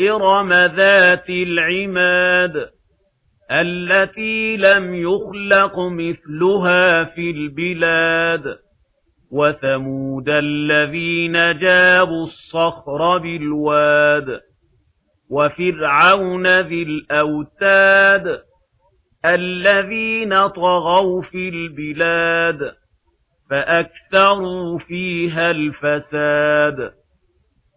إِرَمَ ذَاتِ الْعِمَادِ الَّتِي لَمْ يُخْلَقْ مِثْلُهَا فِي الْبِلَادِ وَثَمُودَ الَّذِينَ جَابُوا الصَّخْرَ بِالْوَادِ وَفِرْعَوْنَ ذِي الْأَوْتَادِ الَّذِينَ طَغَوْا فِي الْبِلَادِ فَأَكْثَرُوا فِيهَا الْفَسَادَ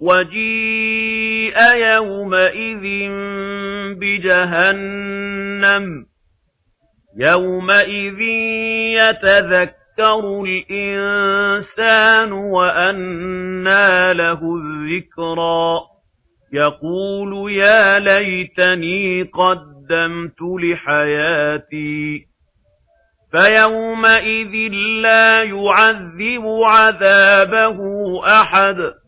وَجِيءَ يَوْمَئِذٍ بِجَهَنَّمَ. يَوْمَئِذٍ يَتَذَكَّرُ الْإِنسَانُ وَأَنَّى لَهُ الذِّكْرَى. يَقُولُ يَا لَيْتَنِي قَدَّمْتُ لِحَيَاتِي. فَيَوْمَئِذٍ لَّا يُعَذِّبُ عَذَابَهُ أَحَدٌ.